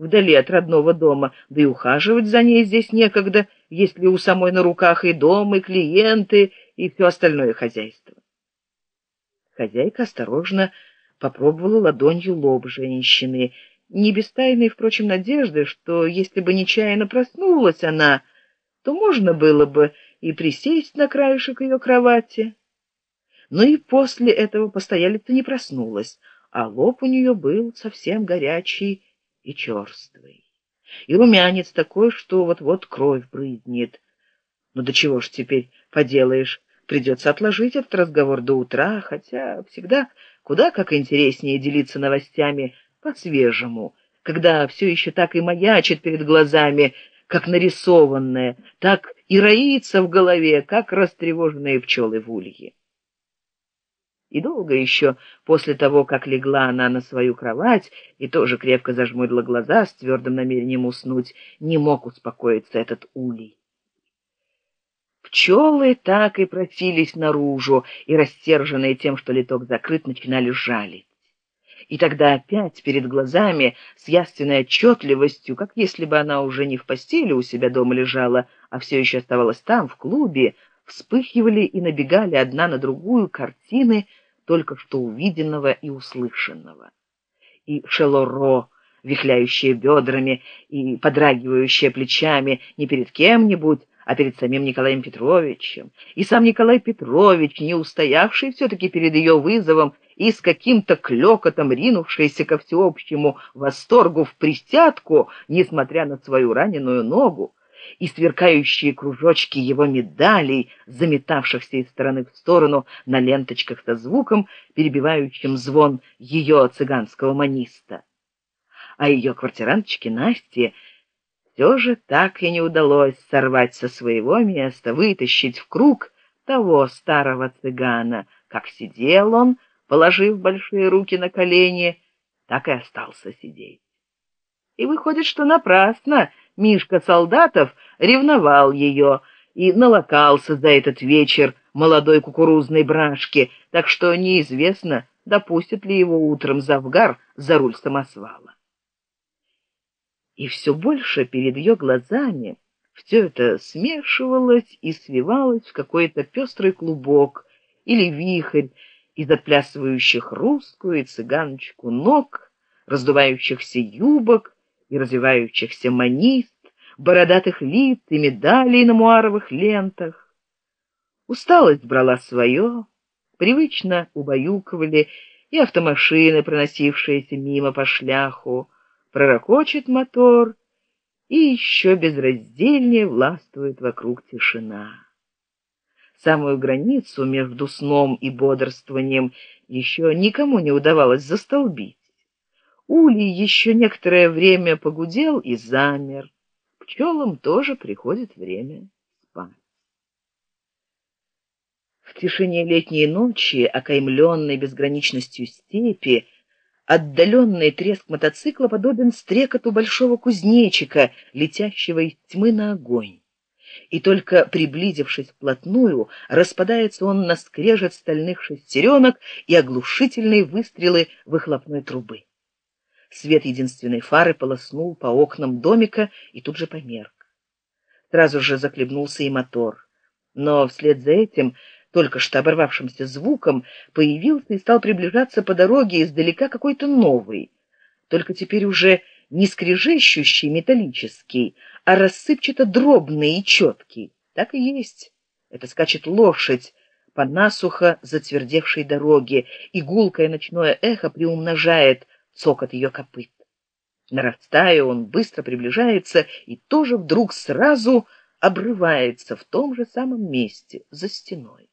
вдали от родного дома, да и ухаживать за ней здесь некогда, если у самой на руках и дом, и клиенты, и все остальное хозяйство. Хозяйка осторожно попробовала ладонью лоб женщины, не без тайной, впрочем, надежды, что если бы нечаянно проснулась она, то можно было бы и присесть на краешек ее кровати. Но и после этого постоялица не проснулась, а лоб у нее был совсем горячий и черствый. И румянец такой, что вот-вот кровь брызнет. Ну до чего ж теперь поделаешь, придется отложить этот разговор до утра, хотя всегда куда как интереснее делиться новостями по-свежему, когда все еще так и маячит перед глазами, как нарисованное, так и роится в голове, как растревоженные пчелы в улье. И долго еще после того, как легла она на свою кровать и тоже крепко зажмурила глаза с твердым намерением уснуть, не мог успокоиться этот улей. Пчелы так и просились наружу, и, растерженные тем, что литок закрыт, начинали жалить. И тогда опять перед глазами с яственной отчетливостью, как если бы она уже не в постели у себя дома лежала, а все еще оставалась там, в клубе, вспыхивали и набегали одна на другую картины только что увиденного и услышанного. И Шелоро, вихляющая бедрами и подрагивающая плечами не перед кем-нибудь, а перед самим Николаем Петровичем. И сам Николай Петрович, не устоявший все-таки перед ее вызовом и с каким-то клёкотом ринувшийся ко всеобщему восторгу в присядку, несмотря на свою раненую ногу, и сверкающие кружочки его медалей, заметавшихся из стороны в сторону на ленточках со звуком, перебивающим звон ее цыганского маниста. А ее квартиранточке Насте все же так и не удалось сорвать со своего места, вытащить в круг того старого цыгана, как сидел он, положив большие руки на колени, так и остался сидеть. И выходит, что напрасно Мишка Солдатов ревновал ее и налокался за этот вечер молодой кукурузной брашки, так что неизвестно, допустит ли его утром Завгар за руль самосвала. И все больше перед ее глазами все это смешивалось и свивалось в какой-то пестрый клубок или вихрь из отплясывающих русскую и цыганочку ног, раздувающихся юбок, и развивающихся манист, бородатых лиц и медалей на муаровых лентах. Усталость брала свое, привычно убаюкивали и автомашины, проносившиеся мимо по шляху, пророкочет мотор, и еще безраздельнее властвует вокруг тишина. Самую границу между сном и бодрствованием еще никому не удавалось застолбить. Улей еще некоторое время погудел и замер. Пчелам тоже приходит время спать. В тишине летней ночи, окаймленной безграничностью степи, отдаленный треск мотоцикла подобен стрекоту большого кузнечика, летящего из тьмы на огонь. И только приблизившись вплотную, распадается он на скрежет стальных шестеренок и оглушительные выстрелы выхлопной трубы. Свет единственной фары полоснул по окнам домика и тут же померк. Сразу же захлебнулся и мотор. Но вслед за этим, только что оборвавшимся звуком, появился и стал приближаться по дороге издалека какой-то новый, только теперь уже не скрежещущий металлический, а рассыпчато дробный и четкий. Так и есть. Это скачет лошадь по насухо затвердевшей дороге, и гулкое ночное эхо приумножает цокот ее копыт. Нарастая, он быстро приближается и тоже вдруг сразу обрывается в том же самом месте, за стеной.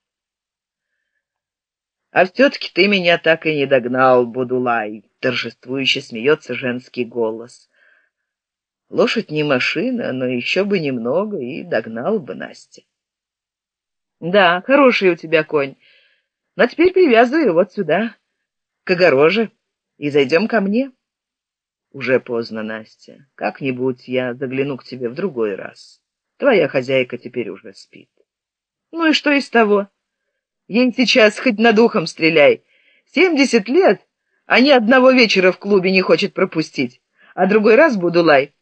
«А все-таки ты меня так и не догнал, Будулай!» — торжествующе смеется женский голос. Лошадь не машина, но еще бы немного и догнал бы Настя. «Да, хороший у тебя конь, но теперь привязывай вот сюда, к огороже и зайдем ко мне. Уже поздно, Настя. Как-нибудь я загляну к тебе в другой раз. Твоя хозяйка теперь уже спит. Ну и что из того? Ей сейчас хоть над ухом стреляй. Семьдесят лет, а ни одного вечера в клубе не хочет пропустить. а другой раз, Будулай,